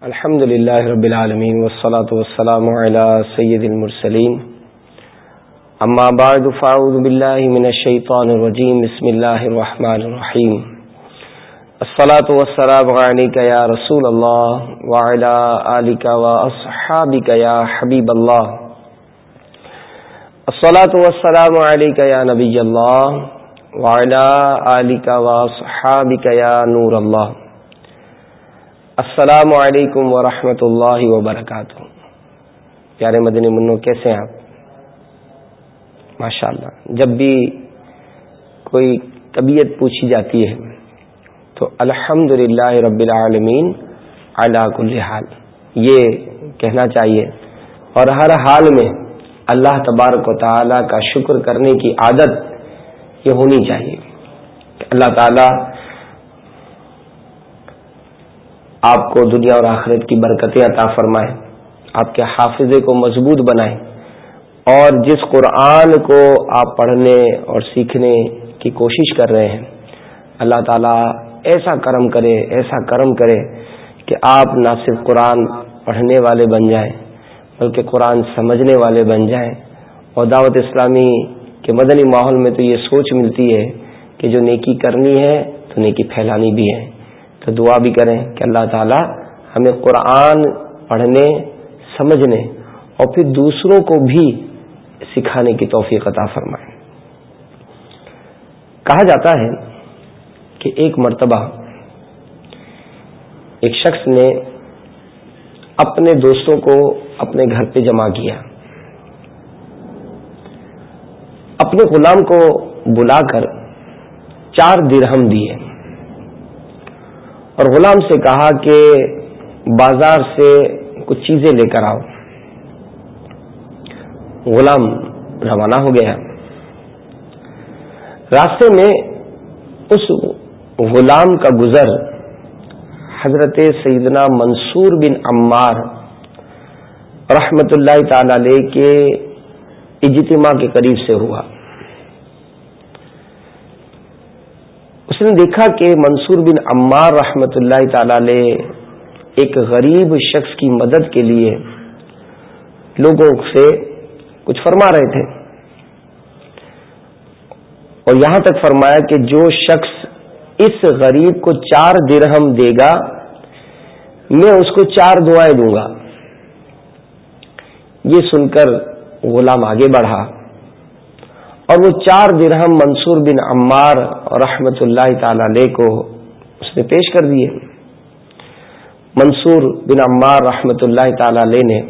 الحمد للہ رب العالمین والصلاة والسلام على سید المرسلین۔ اما بعد، فاعوذ باللہ من الشیطان الرجیم، بسم اللہ الرحمن الرحیم۔ الصلاة والسلام علیکہ یا رسول اللہ وعلى آلکہ واصحابکہ یا حبیب اللہ۔ الصلاة والسلام علیکہ یا نبی اللہ۔ نور اللہ السلام علیکم ورحمۃ اللہ وبرکاتہ پیارے مدنی منو، کیسے ہیں آپ؟ ماشاء اللہ جب بھی کوئی طبیعت پوچھی جاتی ہے، تو الحمد رب العالمین اللہ کل حال، یہ کہنا چاہیے۔ اور ہر حال میں اللہ تبارک و تعالی کا شکر کرنے کی عادت یہ ہونی چاہیے۔ کہ اللہ تعالی آپ کو دنیا اور آخرت کی برکتیں عطا فرمائے، آپ کے حافظے کو مضبوط بنائے اور جس قرآن کو آپ پڑھنے اور سیکھنے کی کوشش کر رہے ہیں، اللہ تعالیٰ ایسا کرم کرے، ایسا کرم کرے کہ آپ نہ صرف قرآن پڑھنے والے بن جائیں، بلکہ قرآن سمجھنے والے بن جائیں۔ اور دعوت اسلامی کہ مدنی ماحول میں تو یہ سوچ ملتی ہے کہ جو نیکی کرنی ہے تو نیکی پھیلانی بھی ہے۔ تو دعا بھی کریں کہ اللہ تعالی ہمیں قرآن پڑھنے، سمجھنے اور پھر دوسروں کو بھی سکھانے کی توفیق عطا فرمائیں کہا جاتا ہے کہ ایک مرتبہ ایک شخص نے اپنے دوستوں کو اپنے گھر پہ جمع کیا۔ اپنے غلام کو بلا کر چار درہم دیے اور غلام سے کہا کہ بازار سے کچھ چیزیں لے کر آؤ۔ غلام روانہ ہو گیا۔ راستے میں اس غلام کا گزر حضرت سیدنا منصور بن عمار رحمت اللہ تعالی علیہ کے اجتماع کے قریب سے ہوا۔ اس نے دیکھا کہ منصور بن عمار رحمت اللہ تعالی ایک غریب شخص کی مدد کے لیے لوگوں سے کچھ فرما رہے تھے۔ اور یہاں تک فرمایا کہ جو شخص اس غریب کو چار درہم دے گا، میں اس کو چار دعائیں دوں گا۔ یہ سن کر غلام آگے بڑھا۔ اور وہ چار درہم منصور بن عمار رحمت اللہ تعالی علیہ کو اس نے پیش کر دیے۔ منصور بن عمار رحمت اللہ تعالی علیہ نے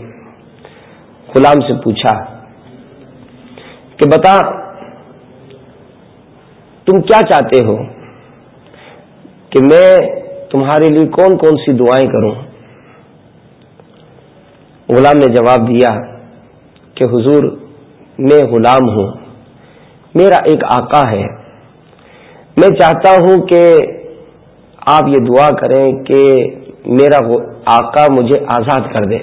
غلام سے پوچھا کہ بتا، تم کیا چاہتے ہو کہ میں تمہارے لیے کون کون سی دعائیں کروں؟ غلام نے جواب دیا کہ حضور، میں غلام ہوں۔ میرا ایک آقا ہے۔ میں چاہتا ہوں کہ آپ یہ دعا کریں کہ میرا آقا مجھے آزاد کر دے۔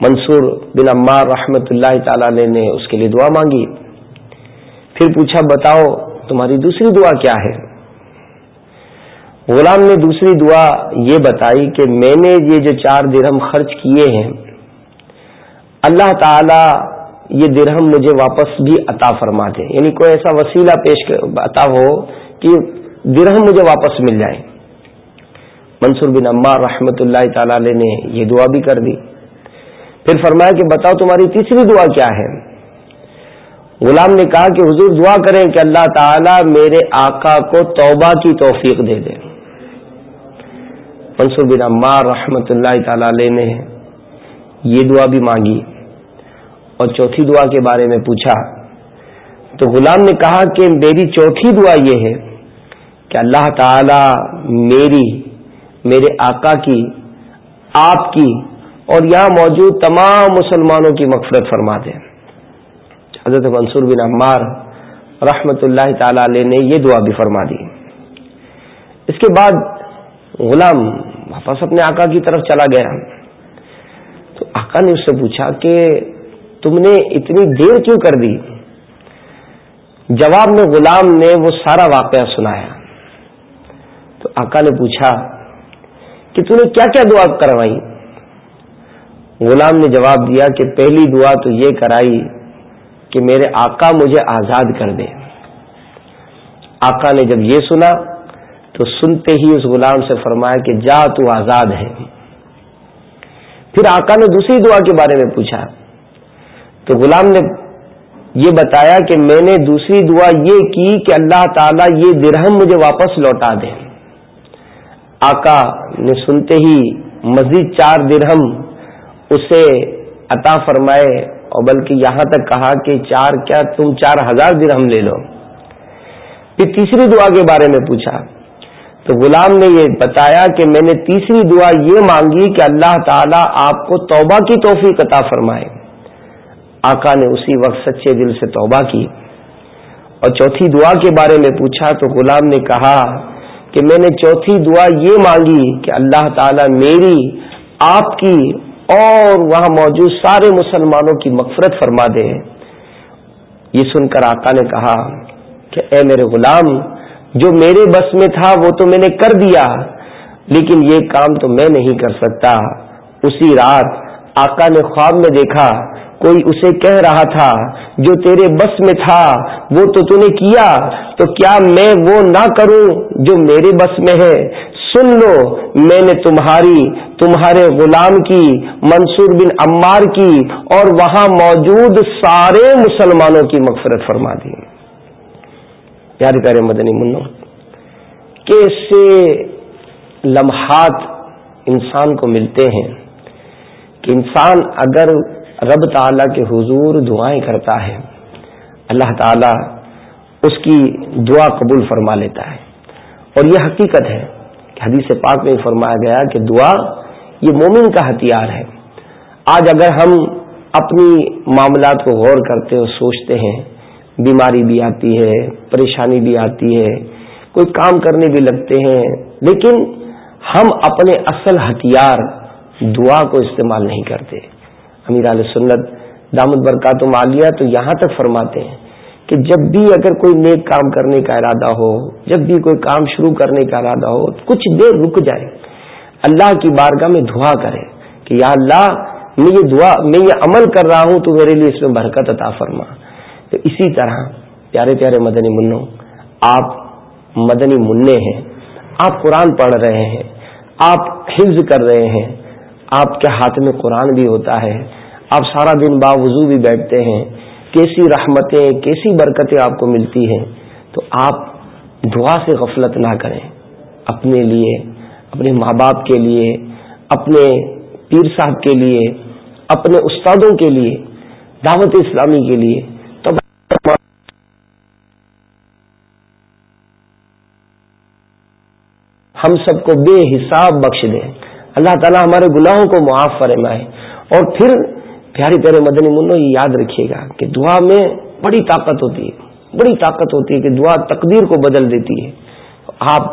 منصور بن عمار رحمت اللہ تعالی نے اس کے لیے دعا مانگی۔ پھر پوچھا، بتاؤ تمہاری دوسری دعا کیا ہے؟ غلام نے دوسری دعا یہ بتائی کہ میں نے یہ جو چار درہم خرچ کیے ہیں، اللہ تعالی یہ درہم مجھے واپس بھی عطا فرما دے۔ یعنی کوئی ایسا وسیلہ پیش عطا ہو کہ درہم مجھے واپس مل جائے۔ منصور بن عمار رحمت اللہ تعالی نے یہ دعا بھی کر دی۔ پھر فرمایا کہ بتاؤ تمہاری تیسری دعا کیا ہے؟ غلام نے کہا کہ حضور دعا کریں کہ اللہ تعالی میرے آقا کو توبہ کی توفیق دے دے۔ منصور بن عمار رحمت اللہ تعالی نے یہ دعا بھی مانگی۔ اور چوتھی دعا کے بارے میں پوچھا۔ تو غلام نے کہا کہ میری چوتھی دعا یہ ہے کہ اللہ تعالی میری، میرے آقا کی، آپ کی اور یہاں موجود تمام مسلمانوں کی مغفرت فرما دے۔ حضرت منصور بن عمار رحمت اللہ تعالی علیہ نے یہ دعا بھی فرما دی۔ اس کے بعد غلام واپس اپنے آقا کی طرف چلا گیا۔ تو آقا نے اس سے پوچھا کہ تم نے اتنی دیر کیوں کر دی؟ جواب میں غلام نے وہ سارا واقعہ سنایا۔ تو آقا نے پوچھا کہ تم نے کیا کیا دعا کروائی؟ غلام نے جواب دیا کہ پہلی دعا تو یہ کرائی کہ میرے آقا مجھے آزاد کر دے۔ آقا نے جب یہ سنا تو سنتے ہی اس غلام سے فرمایا کہ جا تو آزاد ہے۔ پھر آقا نے دوسری دعا کے بارے میں پوچھا۔ تو غلام نے یہ بتایا کہ میں نے دوسری دعا یہ کی کہ اللہ تعالیٰ یہ درہم مجھے واپس لوٹا دے۔ آقا نے سنتے ہی مزید چار درہم اسے عطا فرمائے اور بلکہ یہاں تک کہا کہ چار کیا تم چار ہزار درہم لے لو۔ پھر تیسری دعا کے بارے میں پوچھا۔ تو غلام نے یہ بتایا کہ میں نے تیسری دعا یہ مانگی کہ اللہ تعالیٰ آپ کو توبہ کی توفیق عطا فرمائے۔ آقا نے اسی وقت سچے دل سے توبہ کی اور چوتھی دعا کے بارے میں پوچھا تو غلام نے کہا کہ میں نے چوتھی دعا یہ مانگی کہ اللہ تعالیٰ میری، آپ کی اور وہاں موجود سارے مسلمانوں کی مغفرت فرما دے۔ یہ سن کر آقا نے کہا کہ اے میرے غلام، جو میرے بس میں تھا وہ تو میں نے کر دیا، لیکن یہ کام تو میں نہیں کر سکتا۔ اسی رات آقا نے خواب میں دیکھا کوئی اسے کہہ رہا تھا، جو تیرے بس میں تھا، وہ تو نے کیا، تو کیا میں وہ نہ کروں جو میرے بس میں ہے؟ سن لو، میں نے تمہاری، تمہارے غلام کی، منصور بن عمار کی، اور وہاں موجود سارے مسلمانوں کی مغفرت فرما دی۔ پیارے پیارے مدنی منو کیسے لمحات انسان کو ملتے ہیں کہ انسان اگر رب تعالی کے حضور دعائیں کرتا ہے۔ اللہ تعالی اس کی دعا قبول فرما لیتا ہے۔ اور یہ حقیقت ہے کہ حدیث پاک میں فرمایا گیا کہ دعا یہ مومن کا ہتھیار ہے۔ آج اگر ہم اپنی معاملات کو غور کرتے اور سوچتے ہیں، بیماری بھی آتی ہے، پریشانی بھی آتی ہے، کوئی کام کرنے بھی لگتے ہیں، لیکن ہم اپنے اصل ہتھیار دعا کو استعمال نہیں کرتے۔ امیر علیہ سنت دامد برکات مالیہ تو یہاں تک فرماتے ہیں کہ جب بھی اگر کوئی نیک کام کرنے کا ارادہ ہو، جب بھی کوئی کام شروع کرنے کا ارادہ ہو، کچھ دیر رک جائے، اللہ کی بارگاہ میں دعا کرے کہ یا اللہ، میں یہ دعا، میں یہ عمل کر رہا ہوں، تو میرے لیے اس میں برکت عطا فرما۔ تو اسی طرح، پیارے پیارے مدنی منوں، آپ مدنی منع ہیں، آپ قرآن پڑھ رہے ہیں، آپ حفظ کر رہے ہیں، آپ کے ہاتھ میں قرآن بھی ہوتا ہے۔ آپ سارا دن باوضو بھی بیٹھتے ہیں، کیسی رحمتیں، کیسی برکتیں آپ کو ملتی ہیں، تو آپ دعا سے غفلت نہ کریں۔ اپنے لیے، اپنے ماں باپ کے لیے، اپنے پیر صاحب کے لیے، اپنے استادوں کے لیے، دعوت اسلامی کے لیے۔ تب ہم سب کو بے حساب بخش دیں۔ اللہ تعالیٰ ہمارے گناہوں کو معاف فرمائے۔ اور پھر پیاری پیارے مدنی منو یہ یاد رکھیے گا کہ دعا میں بڑی طاقت ہوتی ہے۔ بڑی طاقت ہوتی ہے کہ دعا تقدیر کو بدل دیتی ہے۔ آپ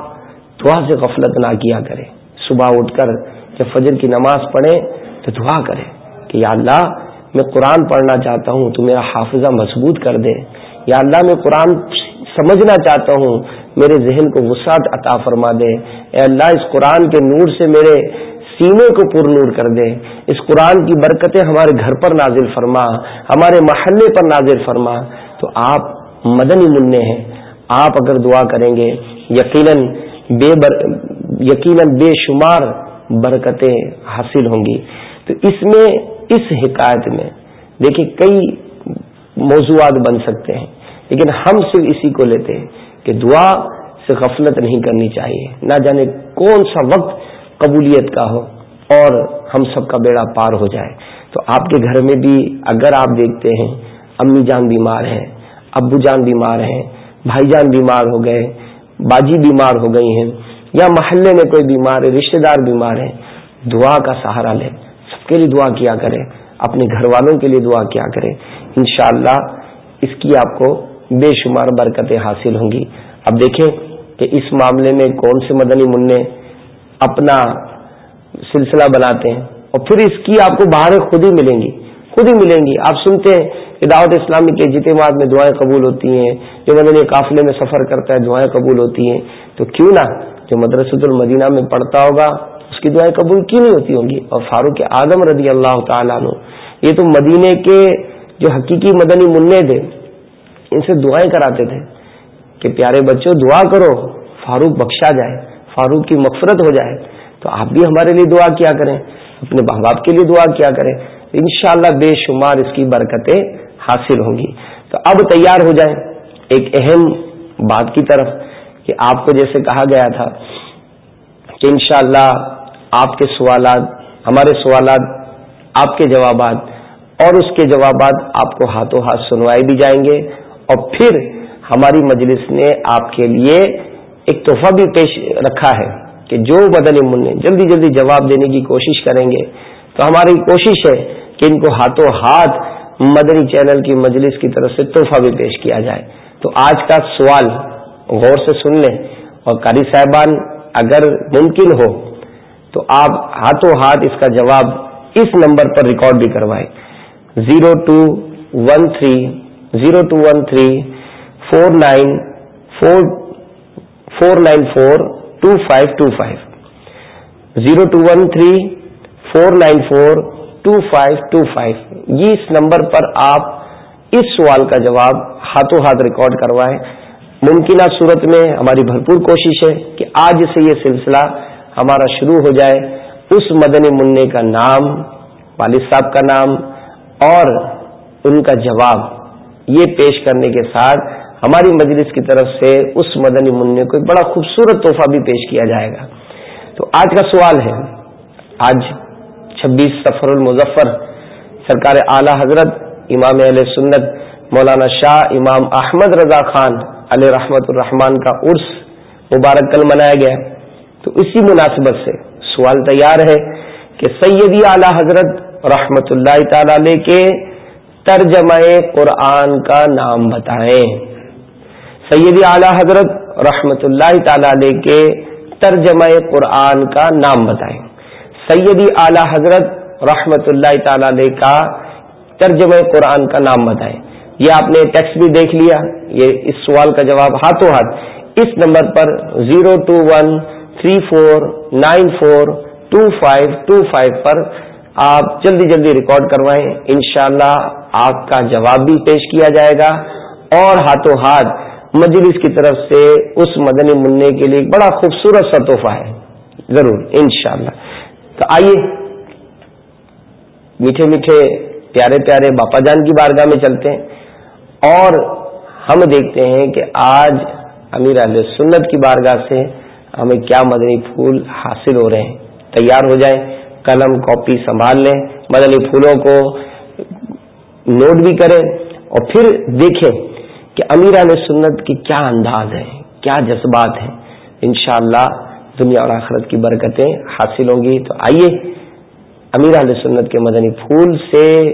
دعا سے غفلت نہ کیا کریں۔ صبح اٹھ کر جب فجر کی نماز پڑھیں تو دعا کریں کہ یا اللہ، میں قرآن پڑھنا چاہتا ہوں تو میرا حافظہ مضبوط کر دے یا اللہ، میں قرآن سمجھنا چاہتا ہوں، میرے ذہن کو وسعت عطا فرما دے اے اللہ، اس قرآن کے نور سے میرے سینے کو پر نور کر دے۔ اس قرآن کی برکتیں ہمارے گھر پر نازل فرما، ہمارے محلے پر نازل فرما۔ تو آپ مدنی منع ہیں۔ آپ اگر دعا کریں گے، یقیناً بے بر، یقیناً بے شمار برکتیں حاصل ہوں گی۔ تو اس میں، اس حکایت میں دیکھیں کئی موضوعات بن سکتے ہیں، لیکن ہم صرف اسی کو لیتے ہیں کہ دعا سے غفلت نہیں کرنی چاہیے۔ نہ جانے کون سا وقت قبولیت کا ہو اور ہم سب کا بیڑا پار ہو جائے۔ تو آپ کے گھر میں بھی اگر آپ دیکھتے ہیں، امی جان بیمار ہیں، ابو جان بیمار ہیں، بھائی جان بیمار ہو گئے، باجی بیمار ہو گئی ہیں، یا محلے میں کوئی بیمار ہے رشتے دار بیمار ہیں، دعا کا سہارا لیں۔ سب کے لیے دعا کیا کریں۔ اپنے گھر والوں کے لیے دعا کیا کریں۔ انشاءاللہ اس کی آپ کو بے شمار برکتیں حاصل ہوں گی۔ اب دیکھیں کہ اس معاملے میں کون سے مدنی منع اپنا سلسلہ بناتے ہیں اور پھر اس کی آپ کو باہر خود ہی ملیں گی، خود ہی ملیں گی۔ آپ سنتے ہیں کہ دعوت اسلامی کے اجتماعات میں دعائیں قبول ہوتی ہیں، جو مدنی قافلے میں سفر کرتا ہے، دعائیں قبول ہوتی ہیں۔ تو کیوں نہ جو مدرسۃ المدینہ میں پڑھتا ہوگا، اس کی دعائیں قبول کیوں نہیں ہوتی ہوں گی؟ اور فاروق اعظم رضی اللہ تعالیٰ عنہ، یہ تو مدینے کے جو حقیقی مدنی منع تھے، ان سے دعائیں کراتے تھے کہ پیارے بچوں دعا کرو، فاروق بخشا جائے۔ فاروق کی مغفرت ہو جائے تو آپ بھی ہمارے لیے دعا کیا کریں، اپنے ماں باپ کے لیے دعا کیا کریں۔ انشاءاللہ بے شمار اس کی برکتیں حاصل ہوں گی۔ تو اب تیار ہو جائیں ایک اہم بات کی طرف کہ آپ کو جیسے کہا گیا تھا کہ انشاءاللہ آپ کے سوالات، ہمارے سوالات، آپ کے جوابات اور اس کے جوابات آپ کو ہاتھوں ہاتھ سنوائے بھی جائیں گے اور پھر ہماری مجلس نے آپ کے لیے ایک تحفہ بھی پیش رکھا ہے کہ جو بدن منع جلدی جلدی جواب دینے کی کوشش کریں گے، تو ہماری کوشش ہے کہ ان کو ہاتھوں ہاتھ مدنی چینل کی مجلس کی طرف سے تحفہ بھی پیش کیا جائے۔ تو آج کا سوال غور سے سن لیں اور قاری صاحبان اگر ممکن ہو تو آپ ہاتھوں ہاتھ اس کا جواب اس نمبر پر ریکارڈ بھی کروائیں۔ Zero two one three, zero two one three, four nine, four four nine four two five two five zero two one three four nine four two five two five یہ اس number پر آپ اس سوال کا جواب ہاتھوں ہاتھ ریکارڈ کروائیں۔ ممکنہ صورت میں ہماری بھرپور کوشش ہے کہ آج سے یہ سلسلہ ہمارا شروع ہو جائے۔ اس مدنی منع کا نام، والد صاحب کا نام اور ان کا جواب یہ پیش کرنے کے ساتھ ہماری مجلس کی طرف سے اس مدنی منع کو ایک بڑا خوبصورت تحفہ بھی پیش کیا جائے گا۔ تو آج کا سوال ہے، آج چھبیس سفر المظفر، سرکار اعلی حضرت، امام علیہ سنت، مولانا شاہ امام احمد رضا خان علیہ رحمت الرحمان کا عرس مبارک کل منایا گیا۔ تو اسی مناسبت سے سوال تیار ہے کہ سیدی اعلی حضرت رحمت اللہ تعالی علیہ کے ترجمہ قرآن کا نام بتائیں۔ سیدی اعلی حضرت رحمت اللہ تعالی علیہ کے ترجمہ قرآن کا نام بتائیں۔ سیدی اعلی حضرت رحمت اللہ تعالی علیہ کا ترجمہ قرآن کا نام بتائیں۔ یہ آپ نے ٹیکسٹ بھی دیکھ لیا۔ یہ اس سوال کا جواب ہاتھوں ہاتھ۔ اس نمبر پر zero two one three four nine four two five two five پر آپ جلدی جلدی ریکارڈ کروائیں۔ انشاءاللہ شاء آپ کا جواب بھی پیش کیا جائے گا۔ اور ہاتھوں ہاتھ مجلس کی طرف سے اس مدنی منع کے لیے ایک بڑا خوبصورت سا تحفہ ہے۔ ضرور، انشاءاللہ۔ تو آئیے۔ میٹھے میٹھے، پیارے پیارے باپا جان کی بارگاہ میں چلتے ہیں۔ اور ہم دیکھتے ہیں کہ آج امیر علیہ سنت کی بارگاہ سے ہمیں کیا مدنی پھول حاصل ہو رہے ہیں۔ تیار ہو جائیں، قلم، کاپی سنبھال لیں، مدنی پھولوں کو نوٹ بھی کریں اور پھر دیکھیں۔ کہ امیر علیہ سنت کی کیا انداز ہے، کیا جذبات ہیں۔ انشاءاللہ دنیا اور آخرت کی برکتیں حاصل ہوں گی۔ تو آئیے امیر علیہ سنت کے مدنی پھول سے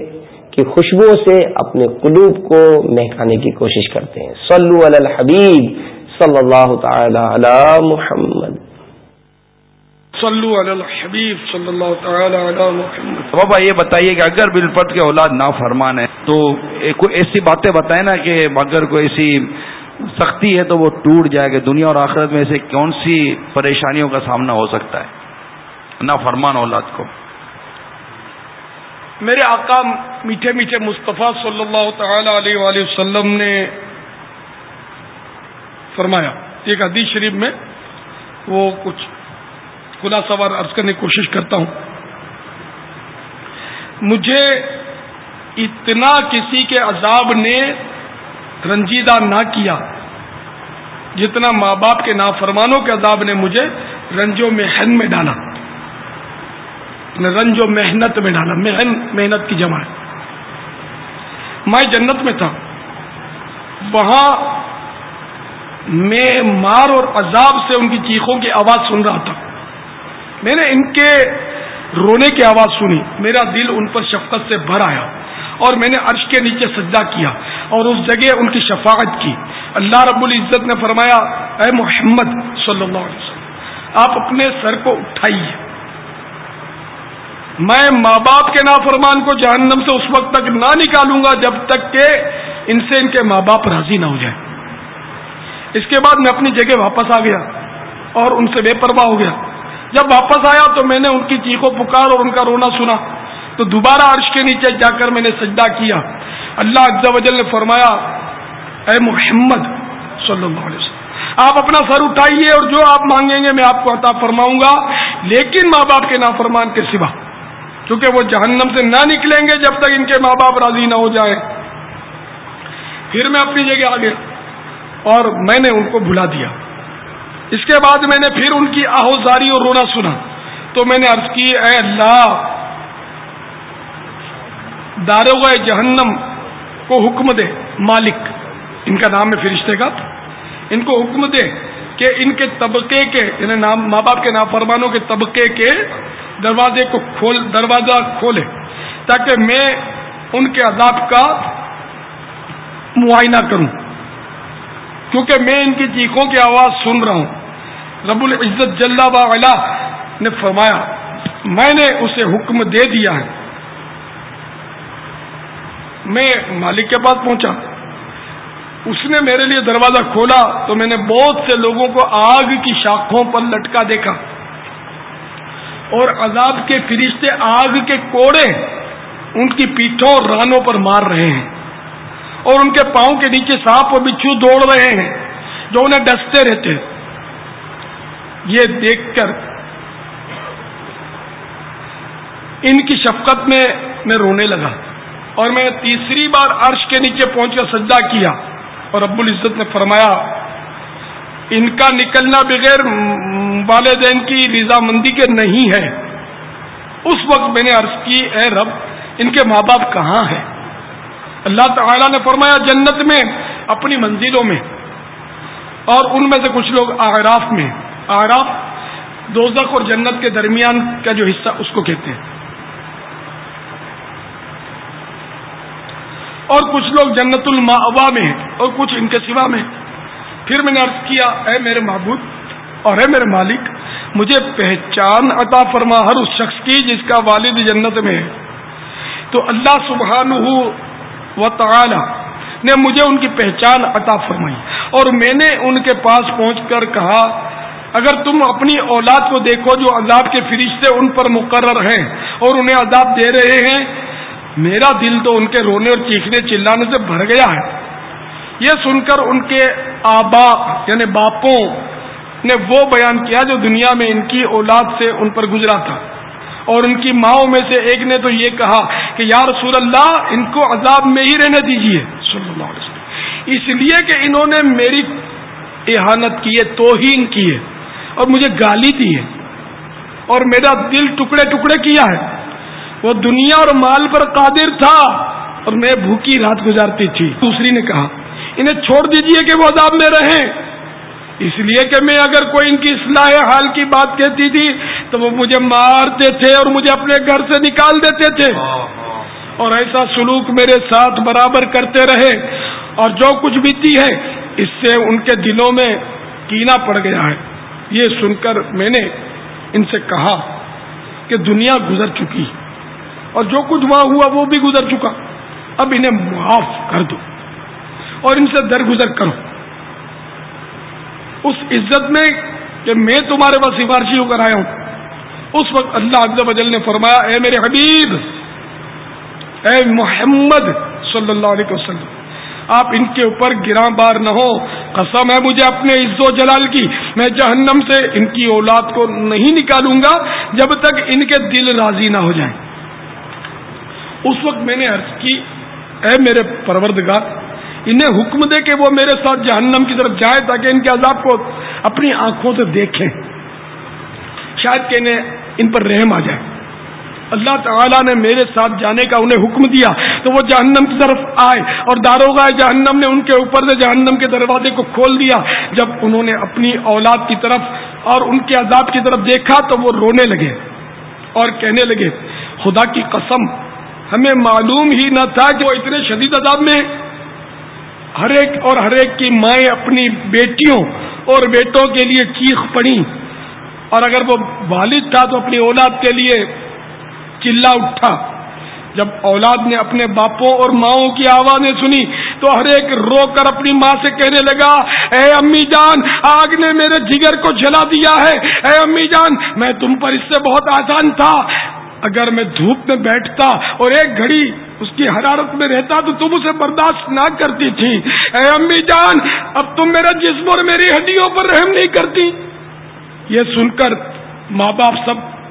کی خوشبو سے اپنے قلوب کو مہکانے کی کوشش کرتے ہیں۔ صلو علی الحبیب صلی اللہ تعالی علی محمد۔ صلو علی الحبیب صلی اللہ تعالی علی محمد. بابا یہ بتائیے کہ اگر بالفت کے اولاد نہ فرمان ہے تو کوئی ایسی باتیں بتائیں نا کہ اگر کوئی ایسی سختی ہے تو وہ ٹوٹ جائے گا۔ دنیا اور آخرت میں سے کون سی پریشانیوں کا سامنا ہو سکتا ہے؟ نہ فرمان اولاد کو۔ میرے آقا میٹھے میٹھے مصطفیٰ صلی اللہ تعالی علیہ وآلہ وسلم نے فرمایا ایک حدیث شریف میں وہ کچھ خلاصہ وار عرض کرنے کی کوشش کرتا ہوں۔ مجھے اتنا کسی کے عذاب نے رنجیدہ نہ کیا جتنا ماں باپ کے نافرمانوں کے عذاب نے مجھے رنجو محن میں ڈالا۔ یعنی رنج و محنت میں ڈالا۔ محن محنت کی جمع ہے۔ میں جنت میں تھا۔ وہاں میں مار اور عذاب سے ان کی چیخوں کی آواز سن رہا تھا۔ میں نے ان کے رونے کی آواز سنی۔ میرا دل ان پر شفقت سے بھر آیا اور میں نے عرش کے نیچے سجدہ کیا اور اس جگہ ان کی شفاعت کی۔ اللہ رب العزت نے فرمایا، اے محمد صلی اللہ علیہ وسلم، آپ اپنے سر کو اٹھائیے۔ میں ماں باپ کے نافرمان کو جہنم سے اس وقت تک نہ نکالوں گا جب تک کہ ان سے ان کے ماں باپ راضی نہ ہو جائے اس کے بعد میں اپنی جگہ واپس آ گیا اور ان سے بے پرواہ ہو گیا۔ جب واپس آیا تو میں نے ان کی چیخوں پکار اور ان کا رونا سنا۔ تو دوبارہ عرش کے نیچے جا کر میں نے سجدہ کیا۔ اللہ وجل نے فرمایا، اے محمد صلی اللہ علیہ وسلم، آپ اپنا سر اٹھائیے اور جو آپ مانگیں گے میں آپ کو عطا فرماؤں گا، لیکن ماں باپ کے نافرمان کے سوا۔ کیونکہ وہ جہنم سے نہ نکلیں گے جب تک ان کے ماں باپ راضی نہ ہو جائے پھر میں اپنی جگہ آ گیا اور میں نے ان کو بھلا دیا۔ اس کے بعد میں نے پھر ان کی آہوزاری اور رونا سنا۔ تو میں نے عرض کی، اے اللہ داروغ جہنم کو حکم دے، مالک۔ ان کا نام ہے فرشتے کا۔ ان کو حکم دے کہ ان کے طبقے کے یعنی نام ماں باپ کے نافرمانوں کے طبقے کے دروازے کو کھول، دروازہ کھولے، تاکہ میں ان کے عذاب کا معائنہ کروں۔ کیونکہ میں ان کی چیخوں کی آواز سن رہا ہوں۔ رب العزت جل علا نے فرمایا، میں نے اسے حکم دے دیا ہے۔ میں مالک کے پاس پہنچا۔ اس نے میرے لیے دروازہ کھولا تو میں نے بہت سے لوگوں کو آگ کی شاخوں پر لٹکا دیکھا۔ اور عذاب کے فرشتے آگ کے کوڑے ان کی پیٹھوں اور رانوں پر مار رہے ہیں۔ اور ان کے پاؤں کے نیچے سانپ اور بچھو دوڑ رہے ہیں جو انہیں ڈستے رہتے یہ دیکھ کر ان کی شفقت میں میں رونے لگا اور میں نے تیسری بار عرش کے نیچے پہنچ کر سجدہ کیا اور رب العزت نے فرمایا، ان کا نکلنا بغیر والدین کی رضامندی کے نہیں ہے۔ اس وقت میں نے عرض کی، اے رب، ان کے ماں باپ کہاں ہیں؟ اللہ تعالی نے فرمایا، جنت میں، اپنی منزلوں میں اور ان میں سے کچھ لوگ آراف میں۔ آراف، دوزخ اور جنت کے درمیان کا جو حصہ، اس کو کہتے ہیں۔ اور کچھ لوگ جنت الماوا میں اور کچھ ان کے سوا میں پھر میں نے عرض کیا، اے میرے معبود اور اے میرے مالک، مجھے پہچان عطا فرما ہر اس شخص کی جس کا والد جنت میں ہے۔ تو اللہ سبحان و تعالی نے مجھے ان کی پہچان عطا فرمائی، اور میں نے ان کے پاس پہنچ کر کہا اگر تم اپنی اولاد کو دیکھو جو عذاب کے فرشتے ان پر مقرر ہیں اور انہیں عذاب دے رہے ہیں، میرا دل تو ان کے رونے اور چیخنے چلانے سے بھر گیا ہے۔ یہ سن کر ان کے آبا یعنی باپوں نے وہ بیان کیا جو دنیا میں ان کی اولاد سے ان پر گزرا تھا۔ اور ان کی ماؤں میں سے ایک نے تو یہ کہا کہ یا رسول اللہ، ان کو عذاب میں ہی رہنے دیجیے صلی اللہ علیہ وسلم۔ اس لیے کہ انہوں نے میری احانت کی ہے، توہین کی ہے۔ اور مجھے گالی دی ہے اور میرا دل ٹکڑے ٹکڑے کیا ہے۔ وہ دنیا اور مال پر قادر تھا اور میں بھوکی رات گزارتی تھی۔ دوسری نے کہا، انہیں چھوڑ دیجیے کہ وہ عذاب میں رہیں۔ اس لیے کہ میں اگر کوئی ان کی اصلاح حال کی بات کہتی تھی تو وہ مجھے مارتے تھے اور مجھے اپنے گھر سے نکال دیتے تھے۔ اور ایسا سلوک میرے ساتھ برابر کرتے رہے۔ اور جو کچھ بیتی ہے، اس سے ان کے دلوں میں کینا پڑ گیا ہے۔ یہ سن کر میں نے ان سے کہا کہ دنیا گزر چکی اور جو کچھ وہاں ہوا وہ بھی گزر چکا۔ اب انہیں معاف کر دو اور ان سے درگزر کرو۔ اس عزت میں کہ میں تمہارے پاس سفارشی ہو کر آیا ہوں۔ اس وقت اللہ عز و جل نے فرمایا، اے میرے حبیب، اے محمد صلی اللہ علیہ وسلم آپ ان کے اوپر گراں بار نہ ہو۔ قسم ہے مجھے اپنے عز و جلال کی۔ میں جہنم سے ان کی اولاد کو نہیں نکالوں گا جب تک ان کے دل راضی نہ ہو جائیں۔ اس وقت میں نے عرض کی، اے میرے پروردگار، انہیں حکم دے کہ وہ میرے ساتھ جہنم کی طرف جائیں تاکہ ان کے عذاب کو اپنی آنکھوں سے دیکھیں۔ شاید کہ انہیں ان پر رحم آ جائے۔ اللہ تعالیٰ نے میرے ساتھ جانے کا انہیں حکم دیا تو وہ جہنم کی طرف آئے اور داروگا جہنم نے ان کے اوپر سے جہنم کے دروازے کو کھول دیا۔ جب انہوں نے اپنی اولاد کی طرف اور ان کے عذاب کی طرف دیکھا تو وہ رونے لگے اور کہنے لگے، خدا کی قسم، ہمیں معلوم ہی نہ تھا کہ وہ اتنے شدید عذاب میں ہر ایک اور ہر ایک کی مائیں اپنی بیٹیوں اور بیٹوں کے لیے چیخ پڑی اور اگر وہ والد تھا تو اپنی اولاد کے لیے چلا اٹھا۔ جب اولاد نے اپنے باپوں اور ماؤں کی آوازیں سنی تو ہر ایک رو کر اپنی ماں سے کہنے لگا، اے امی جان، آگ نے میرے جگر کو جلا دیا ہے۔ اے امی جان، میں تم پر اس سے بہت آسان تھا۔ اگر میں دھوپ میں بیٹھتا اور ایک گھڑی اس کی حرارت میں رہتا تو تم اسے برداشت نہ کرتی تھی۔ اے امی جان، اب تم میرا جسم اور میری ہڈیوں پر رحم نہیں کرتی۔ یہ سن کر ماں باپ سب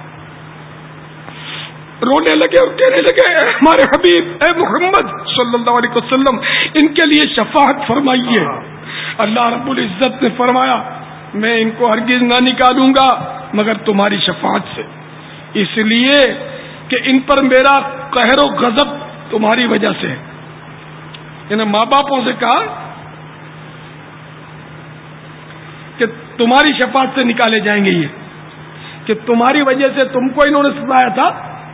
رونے لگے اور کہنے لگے ہمارے حبیب، اے محمد صلی اللہ علیہ وسلم، ان کے لیے شفاعت فرمائیے. اللہ رب العزت نے فرمایا، میں ان کو ہرگز نہ نکالوں گا مگر تمہاری شفاعت سے۔ اس لیے کہ ان پر میرا قہر و غضب تمہاری وجہ سے انہیں یعنی ماں باپوں سے کہا کہ تمہاری شفاعت سے نکالے جائیں گے یہ، کہ تمہاری وجہ سے تم کو انہوں نے ستایا تھا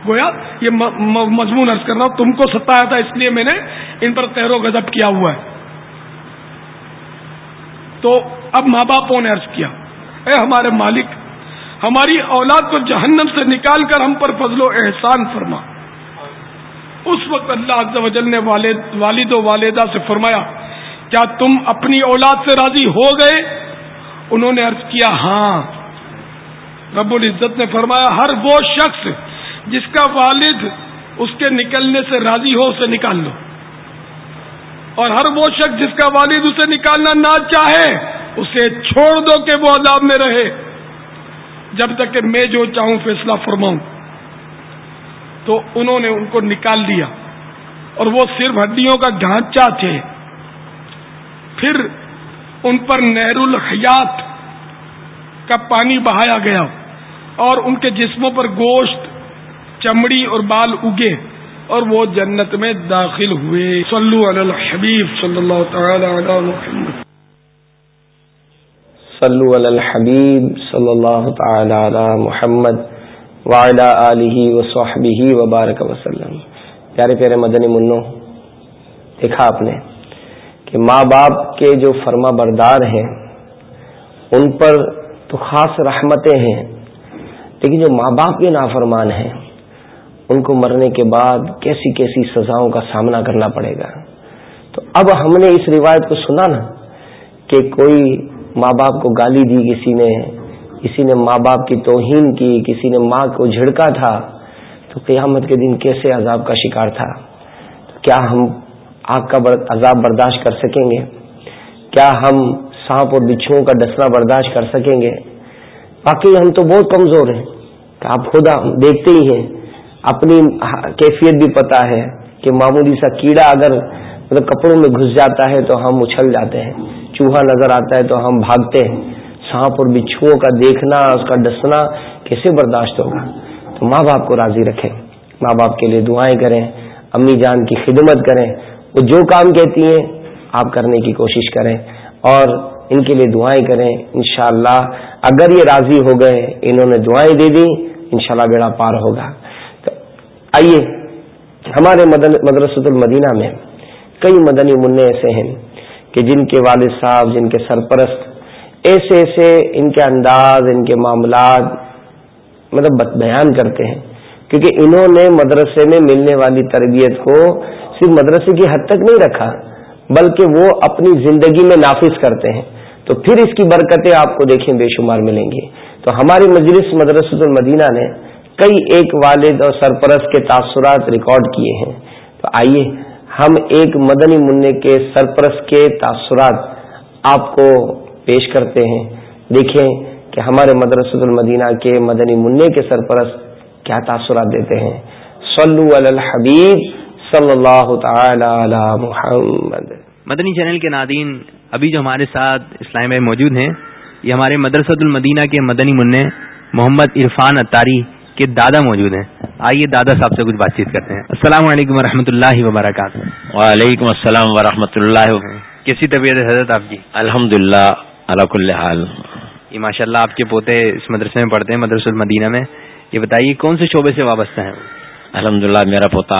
گویا، یہ مضمون عرض کر رہا ہوں، تم کو ستایا تھا، اس لیے میں نے ان پر تہر و غضب کیا ہوا ہے۔ تو اب ماں باپوں نے عرض کیا، اے ہمارے مالک، ہماری اولاد کو جہنم سے نکال کر ہم پر فضل و احسان فرما۔ اس وقت اللہ عز و جل نے والد والد و والدہ سے فرمایا، کیا تم اپنی اولاد سے راضی ہو گئے؟ انہوں نے عرض کیا ہاں۔ رب العزت نے فرمایا، ہر وہ شخص جس کا والد اس کے نکلنے سے راضی ہو اسے نکال لو۔ اور ہر وہ شخص جس کا والد اسے نکالنا نہ چاہے، اسے چھوڑ دو کہ وہ عذاب میں رہے۔ جب تک کہ میں جو چاہوں فیصلہ فرماؤں۔ تو انہوں نے ان کو نکال دیا۔ اور وہ صرف ہڈیوں کا ڈھانچہ تھے۔ پھر ان پر نہر الحیات کا پانی بہایا گیا۔ اور ان کے جسموں پر گوشت چمڑی اور بال اگے اور وہ جنت میں داخل ہوئے۔ صلو علی الحبیب صلی اللہ تعالی علی محمد۔ صلو علی الحبیب صلی اللہ تعالی علی محمد وعلی آلہ وصحبہ وبارک وسلم۔ پیارے پیارے مدنی منو دیکھا آپ نے کہ ماں باپ کے جو فرما بردار ہیں، ان پر تو خاص رحمتیں ہیں، لیکن جو ماں باپ کے نافرمان ہیں ان کو مرنے کے بعد کیسی کیسی سزاؤں کا سامنا کرنا پڑے گا۔ تو اب ہم نے اس روایت کو سنا نا کہ کوئی ماں باپ کو گالی دی، کسی نے کسی نے ماں باپ کی توہین کی، کسی نے ماں کو جھڑکا تھا، تو قیامت کے دن کیسے عذاب کا شکار تھا؟ کیا ہم آگ کا عذاب برداشت کر سکیں گے؟ کیا ہم سانپ اور بچھوؤں کا ڈسنا برداشت کر سکیں گے؟ باقی ہم تو بہت کمزور ہیں کہ آپ خدا دیکھتے ہی ہیں۔ اپنی کیفیت بھی پتا ہے کہ معمولی سا کیڑا اگر مطلب کپڑوں میں گھس جاتا ہے تو ہم اچھل جاتے ہیں، چوہا نظر آتا ہے تو ہم بھاگتے ہیں۔ سانپ اور بچھوؤں کا دیکھنا، اس کا ڈسنا کیسے برداشت ہوگا؟ تو ماں باپ کو راضی رکھیں۔ ماں باپ کے لیے دعائیں کریں، امی جان کی خدمت کریں۔ وہ جو کام کہتی ہیں، آپ کرنے کی کوشش کریں۔ اور ان کے لیے دعائیں کریں، انشاءاللہ اگر یہ راضی ہو گئے، انہوں نے دعائیں دے دی انشاءاللہ بیڑا پار ہوگا۔ آئیے، ہمارے مدرسۃ المدینہ میں کئی مدنی منع ایسے ہیں کہ جن کے والد صاحب، جن کے سرپرست، ایسے ایسے ان کے انداز، ان کے معاملات مطلب بیان کرتے ہیں۔ کیونکہ انہوں نے مدرسے میں ملنے والی تربیت کو صرف مدرسے کی حد تک نہیں رکھا، بلکہ وہ اپنی زندگی میں نافذ کرتے ہیں۔ تو پھر اس کی برکتیں آپ کو دیکھیں بے شمار ملیں گی۔ تو ہماری مجلس مدرسۃ المدینہ نے کئی ایک والد اور سرپرست کے تاثرات ریکارڈ کیے ہیں۔ تو آئیے ہم ایک مدنی منع کے سرپرست کے تاثرات آپ کو پیش کرتے ہیں۔ دیکھیں کہ ہمارے مدرسۃ المدینہ کے مدنی منع کے سرپرست کیا تاثرات دیتے ہیں۔ صلو علی الحبیب صلی اللہ تعالی علی محمد۔ مدنی چینل کے نادین ابھی جو ہمارے ساتھ اسلام میں موجود ہیں، یہ ہمارے مدرسۃ المدینہ کے مدنی منع محمد عرفان اتاری کے دادا موجود ہیں۔ آئیے دادا صاحب سے کچھ بات چیت کرتے ہیں۔ السلام علیکم و اللہ وبرکاتہ۔ وعلیکم السلام ورحمۃ اللہ کیسی طبیعت حضرت آپ کی؟ الحمد للہ حال۔ یہ ماشاء اللہ آپ کے پوتے اس مدرسے میں پڑھتے ہیں مدرس المدینہ میں۔ یہ بتائیے کون سے شعبے سے وابستہ ہیں؟ الحمد للہ میرا پوتا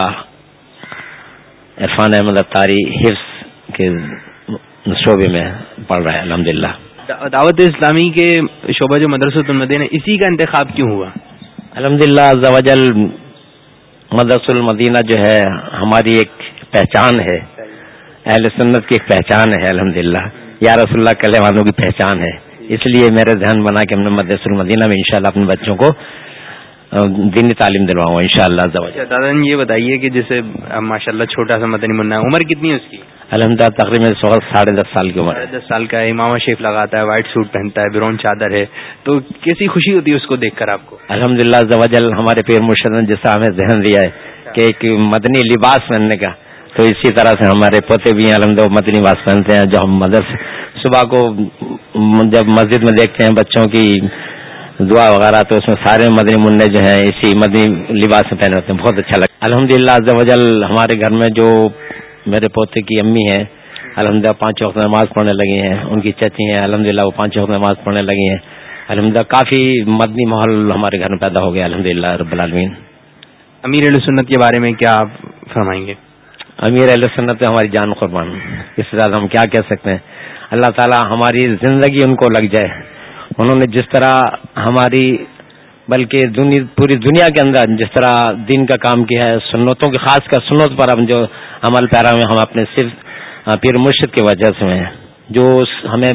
عرفان احمد اختاری حفظ کے شعبے میں پڑھ رہا ہے الحمد دعوت اسلامی کے شعبہ جو مدرسۃ المدین ہے اسی کا انتخاب کیوں ہوا؟ الحمد للہ مدرس المدینہ جو ہے ہماری ایک پہچان ہے۔ اہل سنت کی ایک پہچان ہے الحمد للہ یا رسول اللہ کلے والوں کی پہچان ہے۔ اس لیے میرے ذہن بنا کہ ہم نے مدرس المدینہ میں انشاءاللہ اپنے بچوں کو دینی تعلیم دلواؤں گا ان شاء اللہ دادا یہ بتائیے کہ جیسے ماشاء اللہ چھوٹا سا مدنی منا ہے عمر کتنی ہے اس کی؟ الحمد للہ تقریباً ساڑھے دس سال کی عمر دس سال کا امام شیف لگاتا ہے وائٹ سوٹ پہنتا ہے برون چادر ہے۔ تو کیسی خوشی ہوتی ہے اس کو دیکھ کر آپ کو؟ الحمد للہ زوجل ہمارے پیر مرشد نے جیسا ہمیں ذہن دیا ہے کہ ایک مدنی لباس پہننے کا تو اسی طرح سے ہمارے پوتے بھی الحمد مدنی لباس پہنتے ہیں جو ہم مدرس صبح کو جب مسجد میں دیکھتے ہیں بچوں کی دعا وغیرہ تو اس میں سارے مدنی منع جو ہیں اسی مدنی لباس میں پہنے ہوتے ہیں بہت اچھا لگتا ہے۔ الحمد للہ ہمارے گھر میں جو میرے پوتے کی امی ہیں الحمد للہ پانچ وقت نماز پڑھنے لگی ہیں ان کی چچی ہیں الحمد للہ وہ پانچ وقت نماز پڑھنے لگی ہیں۔ الحمد للہ کافی مدنی ماحول ہمارے گھر میں پیدا ہو گیا الحمد للہ رب العالمین۔ امیر سنت کے بارے میں کیا آپ فرمائیں گے؟ امیر علیہ سنت ہماری جان قربان۔ اس سے زیادہ ہم کیا کہہ سکتے ہیں؟ اللہ تعالیٰ ہماری زندگی ان کو لگ جائے۔ انہوں نے جس طرح ہماری بلکہ پوری دنیا کے اندر جس طرح دین کا کام کیا ہے، سنتوں کے خاص کر سنت پر ہم جو عمل پیرا ہوئے ہم اپنے صرف پیر مرشد کی وجہ سے ہیں۔ جو ہمیں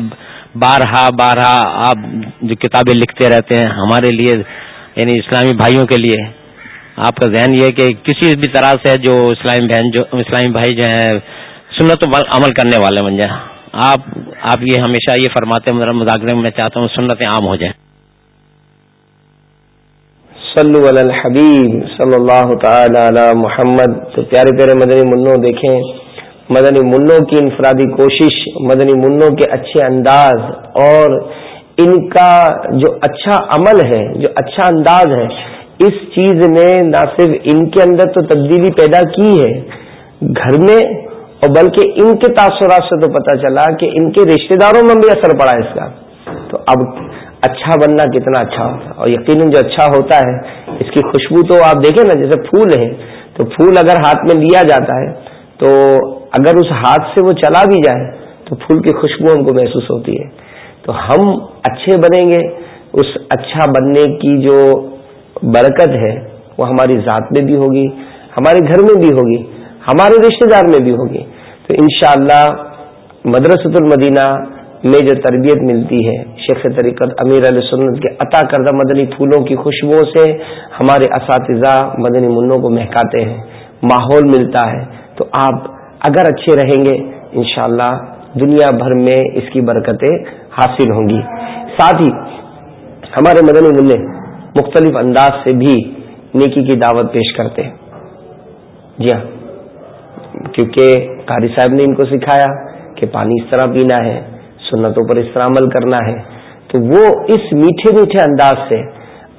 بارہا بارہا آپ جو کتابیں لکھتے رہتے ہیں ہمارے لیے یعنی اسلامی بھائیوں کے لیے، آپ کا ذہن یہ کہ کسی بھی طرح سے جو اسلامی بہن جو اسلامی بھائی جو ہیں سنت عمل کرنے والے بن جائیں۔ آپ آپ یہ ہمیشہ یہ فرماتے ہیں، مذاکرے میں چاہتا ہوں سنتیں عام ہو جائیں۔ صلو علی الحبیب صلی اللہ تعالی علی محمد۔ تو پیارے پیارے مدنی منوں دیکھیں، مدنی منوں کی انفرادی کوشش، مدنی منوں کے اچھے انداز اور ان کا جو اچھا عمل ہے، جو اچھا انداز ہے، اس چیز نے نہ صرف ان کے اندر تو تبدیلی پیدا کی ہے، گھر میں اور بلکہ ان کے تاثرات سے تو پتا چلا کہ ان کے رشتہ داروں میں بھی اثر پڑا اس کا۔ تو اب اچھا بننا کتنا اچھا ہوتا ہے۔ اور یقیناً جو اچھا ہوتا ہے، اس کی خوشبو تو آپ دیکھیں نا، جیسے پھول ہے۔ تو پھول اگر ہاتھ میں لیا جاتا ہے، تو اگر اس ہاتھ سے وہ چلا بھی جائے، تو پھول کی خوشبو ہم کو محسوس ہوتی ہے۔ تو ہم اچھے بنیں گے۔ اس اچھا بننے کی جو برکت ہے، وہ ہماری ذات میں بھی ہوگی، ہمارے گھر میں بھی ہوگی، ہمارے رشتہ دار میں بھی ہوگی۔ تو انشاءاللہ اللہ مدرسۃ المدینہ میں جو تربیت ملتی ہے، شیخ طریقت امیر علیہ سنت کے عطا کردہ مدنی پھولوں کی خوشبو سے ہمارے اساتذہ مدنی منوں کو مہکاتے ہیں، ماحول ملتا ہے۔ تو آپ اگر اچھے رہیں گے، انشاءاللہ دنیا بھر میں اس کی برکتیں حاصل ہوں گی۔ ساتھ ہی ہمارے مدنی منع مختلف انداز سے بھی نیکی کی دعوت پیش کرتے ہیں۔ جی ہاں۔ کیونکہ قاری صاحب نے ان کو سکھایا کہ پانی اس طرح پینا ہے، سنتوں پر اس طرح عمل کرنا ہے۔ تو وہ اس میٹھے میٹھے انداز سے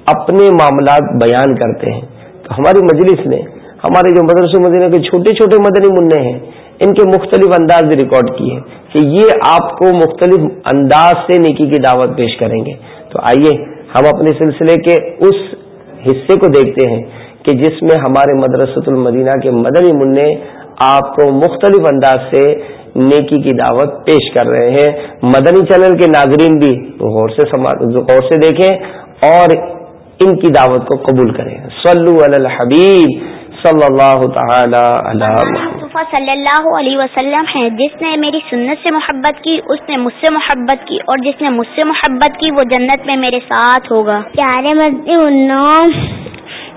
اپنے معاملات بیان کرتے ہیں۔ تو ہماری مجلس نے، ہمارے جو مدرس مدینہ کے چھوٹے چھوٹے مدنی منع ہیں، ان کے مختلف انداز ریکارڈ کیے کہ یہ آپ کو مختلف انداز سے نیکی کی دعوت پیش کریں گے۔ تو آئیے ہم اپنے سلسلے کے اس حصے کو دیکھتے ہیں کہ جس میں ہمارے مدرسۃ المدینہ کے مدنی منع آپ کو مختلف انداز سے نیکی کی دعوت پیش کر رہے ہیں۔ مدنی چینل کے ناظرین بھی غور سے غور سے دیکھیں اور ان کی دعوت کو قبول کریں۔ صلو علی الحبیب صلی اللہ تعالی صلی اللہ علیہ وسلم ہے جس نے میری سنت سے محبت کی اس نے مجھ سے محبت کی اور جس نے مجھ سے محبت کی وہ جنت میں میرے ساتھ ہوگا۔ پیارے مدنی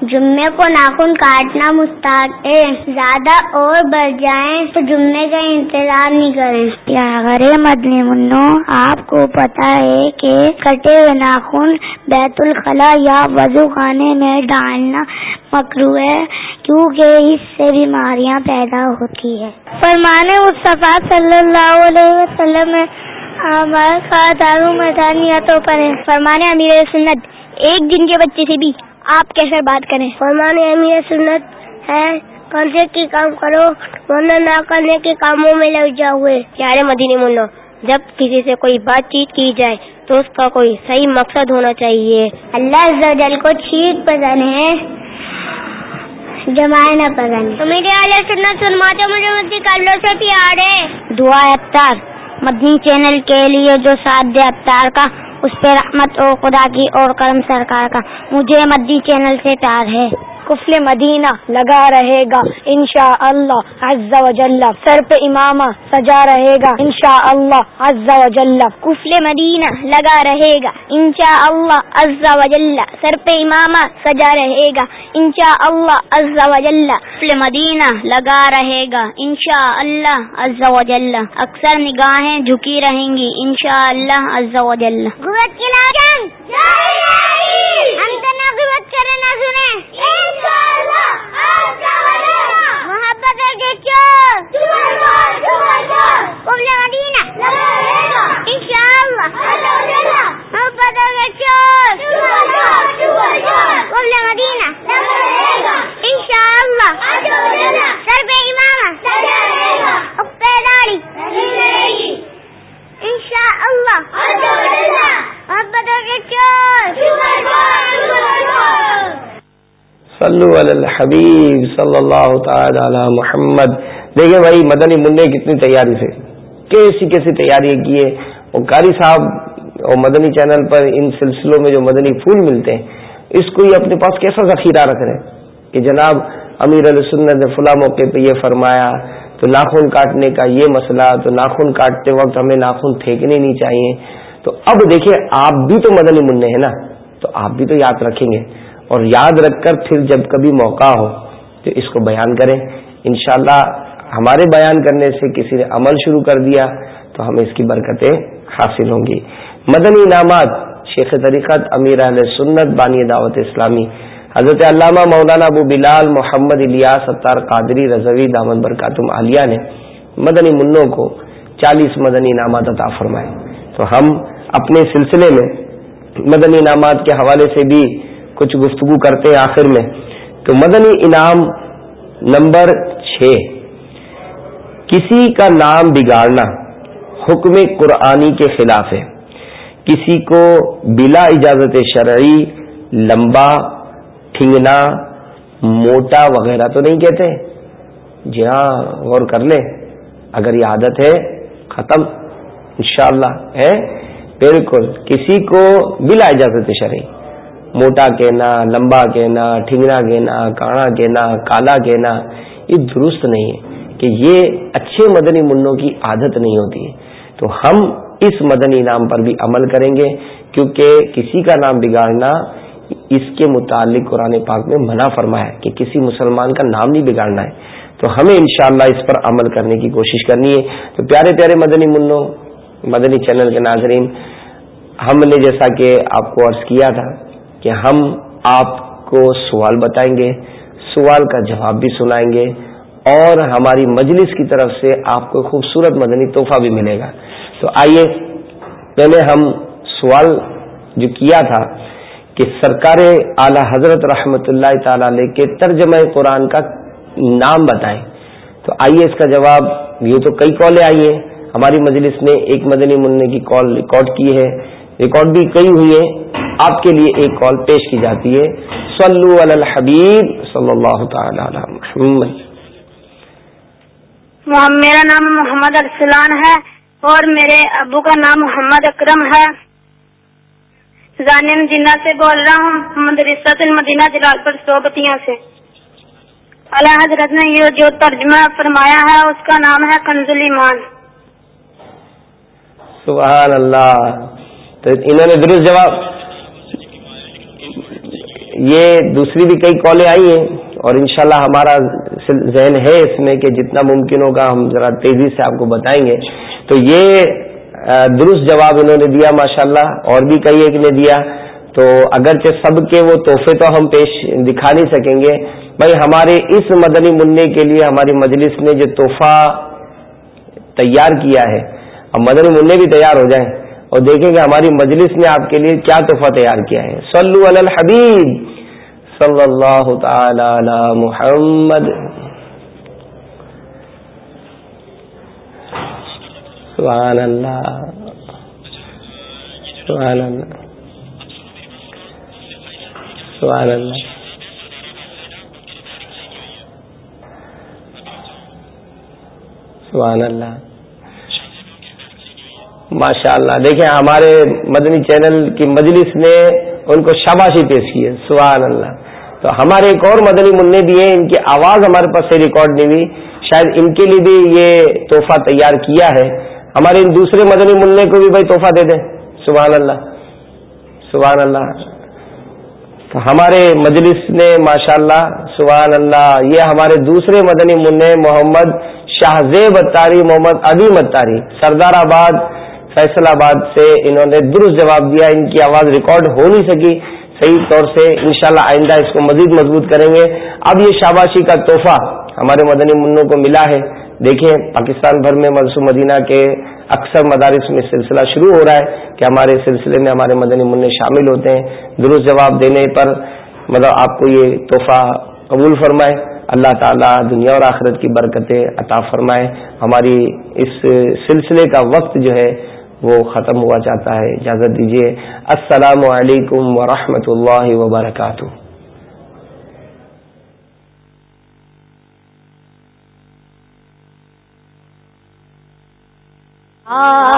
جمعے کو ناخن کاٹنا مستحق ہے۔ زیادہ اور بڑھ جائیں تو جمعے کا انتظار نہیں کریں۔ پیارے مدنی منو آپ کو پتا ہے کہ کٹے ہوئے ناخن بیت الخلا یا وضو خانے میں ڈالنا مکرو ہے، کیونکہ اس سے بیماریاں پیدا ہوتی ہے فرمانے مصطفیٰ صلی اللہ علیہ وسلم ہمارے دارو میدانیتوں پر فرمانے امیر سنت، ایک دن کے بچے سے بھی۔ آپ کیسے بات کریں؟ فرمان امیر سنت ہے کرنے کی کام کرو ورنہ نہ کرنے کے کاموں میں لگ جاؤ پیارے مدینی ملو جب کسی سے کوئی بات چیت کی جائے تو اس کا کوئی صحیح مقصد ہونا چاہیے۔ اللہ جل کو ٹھیک پسند ہے جمائے نہ پسند۔ میرے والے سنت سنواتے مجھے مدی کلو سے پیار ہے۔ دعا افطار مدنی چینل کے لیے جو ساتھ دے افطار کا اس پہ رحمت اور خدا کی اور کرم سرکار کا۔ مجھے مدی چینل سے پیار ہے۔ کفل مدینہ لگا رہے گا۔ انشاء اللہ عز و جل سر پہ امامہ سجا رہے گا۔ انشاء اللہ عز و جل کفل مدینہ لگا رہے گا۔ انشاء اللہ عز و جل سر پہ امامہ سجا رہے گا۔ انشاء اللہ عز و جل کفل مدینہ لگا رہے گا۔ انشاء اللہ عز و جل اکثر نگاہیں جھکی رہیں گی۔ انشاء اللہ عز و جل۔ محبت کے چور قبل مدینہ انشاءاللہ محبت کے چور قبل مدینہ انشاءاللہ سر پہ امامہ پیداری انشاءاللہ محبت کے چور صلو علی الحبیب صلی اللہ تعالی علی محمد۔ دیکھیں بھائی، مدنی منع کتنی تیاری سے۔ کیسی کیسی تیاری کی ہے وہ قاری صاحب اور مدنی چینل پر ان سلسلوں میں جو مدنی پھول ملتے ہیں، اس کو یہ اپنے پاس کیسا ذخیرہ رکھ رہے ہیں؟ کہ جناب، امیر علیہ سنت نے فلاں موقع پہ یہ فرمایا، تو ناخن کاٹنے کا یہ مسئلہ، تو ناخن کاٹتے وقت ہمیں ناخن پھینکنے نہیں چاہیے۔ تو اب دیکھیں، آپ بھی تو مدنی منع ہے نا، تو آپ بھی تو یاد رکھیں گے۔ اور یاد رکھ کر پھر جب کبھی موقع ہو تو اس کو بیان کریں۔ انشاءاللہ ہمارے بیان کرنے سے کسی نے عمل شروع کر دیا تو ہمیں اس کی برکتیں حاصل ہوں گی۔ مدنی انعامات، شیخ طریقت امیر اہل سنت بانی دعوت اسلامی، حضرت علامہ مولانا ابو بلال محمد الیاس ستار قادری رضوی دامن برکاتم عالیہ نے مدنی منوں کو چالیس مدنی انعامات عطا فرمائے۔ تو ہم اپنے سلسلے میں مدنی انعامات کے حوالے سے بھی کچھ گفتگو کرتے ہیں آخر میں، تو مدنی انعام نمبر چھ، کسی کا نام بگاڑنا حکم قرآنی کے خلاف ہے۔ کسی کو بلا اجازت شرعی لمبا، ٹھنگنا، موٹا وغیرہ تو نہیں کہتے۔ جی ہاں غور کر لیں۔ اگر یہ عادت ہے، ختم۔ انشاءاللہ، ہے۔ بالکل، کسی کو بلا اجازت شرعی۔ موٹا کہنا، لمبا کہنا ٹھنگنا کہنا، کاڑا کہنا، کالا کہنا، یہ درست نہیں ہے کہ یہ اچھے مدنی منوں کی عادت نہیں ہوتی۔ ہے تو ہم اس مدنی نام پر بھی عمل کریں گے، کیونکہ کسی کا نام بگاڑنا اس کے متعلق قرآن پاک میں منع فرما ہے کہ کسی مسلمان کا نام نہیں بگاڑنا ہے۔ تو ہمیں انشاءاللہ اس پر عمل کرنے کی کوشش کرنی ہے۔ تو پیارے پیارے مدنی منوں، مدنی چینل کے ناظرین، ہم نے جیسا کہ آپ کو عرض کیا تھا کہ ہم آپ کو سوال بتائیں گے، سوال کا جواب بھی سنائیں گے اور ہماری مجلس کی طرف سے آپ کو خوبصورت مدنی تحفہ بھی ملے گا۔ تو آئیے، پہلے ہم سوال جو کیا تھا کہ سرکار اعلی حضرت رحمت اللہ تعالی علیہ کے ترجمہ قرآن کا نام بتائیں۔ تو آئیے اس کا جواب، یہ تو کئی کالیں آئی ہیں۔ ہماری مجلس نے ایک مدنی منع کی کال ریکارڈ کی ہے۔ ریکارڈ بھی کئی ہوئی ہیں۔ آپ کے لیے ایک کال پیش کی جاتی ہے۔ صلو علی الحبیب صلی اللہ تعالی علی محمد۔ میرا نام محمد ارسلان ہے اور میرے ابو کا نام محمد اکرم ہے۔ زانیہ مدینہ سے بول رہا ہوں مدرسۃ المدینہ جلال پر صوبتیاں سے۔ اللہ حضرت نے یہ جو ترجمہ فرمایا ہے اس کا نام ہے کنزل ایمان سبحان اللہ۔ تو انہوں نے درست جواب یہ دوسری بھی کئی کالیں آئی ہیں اور انشاءاللہ ہمارا ذہن ہے اس میں کہ جتنا ممکن ہوگا ہم ذرا تیزی سے آپ کو بتائیں گے۔ تو یہ درست جواب انہوں نے دیا ماشاءاللہ، اور بھی کئی ایک نے دیا۔ تو اگرچہ سب کے وہ تحفے تو ہم پیش دکھا نہیں سکیں گے، بھائی ہمارے اس مدنی منع کے لیے ہماری مجلس نے جو تحفہ تیار کیا ہے، اب مدنی منع بھی تیار ہو جائیں۔ اور دیکھیں کہ ہماری مجلس نے آپ کے لیے کیا تحفہ تیار کیا ہے۔ صلو علی الحبیب۔ صلی اللہ تعالی علی محمد۔ سبحان اللہ سبحان اللہ سبحان اللہ سبحان اللہ ماشاء اللہ دیکھیں، ہمارے مدنی چینل کی مجلس نے ان کو شاباشی پیش کی ہے سبحان اللہ تو ہمارے ایک اور مدنی منع بھی ہیں، ان کی آواز ہمارے پاس سے ریکارڈ نہیں ہوئی۔ شاید ان کے لیے بھی یہ تحفہ تیار کیا ہے۔ ہمارے ان دوسرے مدنی منع کو بھی بھائی تحفہ دے دیں۔ سبحان اللہ سبحان اللہ تو ہمارے مجلس نے ماشاء اللہ سبحان اللہ یہ ہمارے دوسرے مدنی منع، محمد شاہ زیب اتاری محمد عدیم اتاری سردار آباد فیصل آباد سے انہوں نے درست جواب دیا، ان کی آواز ریکارڈ ہو نہیں سکی۔ صحیح طور سے انشاءاللہ آئندہ اس کو مزید مضبوط کریں گے۔ اب یہ شاباشی کا تحفہ ہمارے مدنی منوں کو ملا ہے۔ دیکھیں، پاکستان بھر میں منصوب مدینہ کے اکثر مدارس میں سلسلہ شروع ہو رہا ہے کہ ہمارے سلسلے میں ہمارے مدنی منع شامل ہوتے ہیں۔ درست جواب دینے پر مطلب آپ کو یہ تحفہ قبول فرمائے۔ اللہ تعالیٰ دنیا اور آخرت کی برکتیں عطا فرمائے۔ ہماری اس سلسلے کا وقت جو ہے وہ ختم ہوا چاہتا ہے اجازت دیجیے السلام علیکم ورحمۃ اللہ وبرکاتہ آ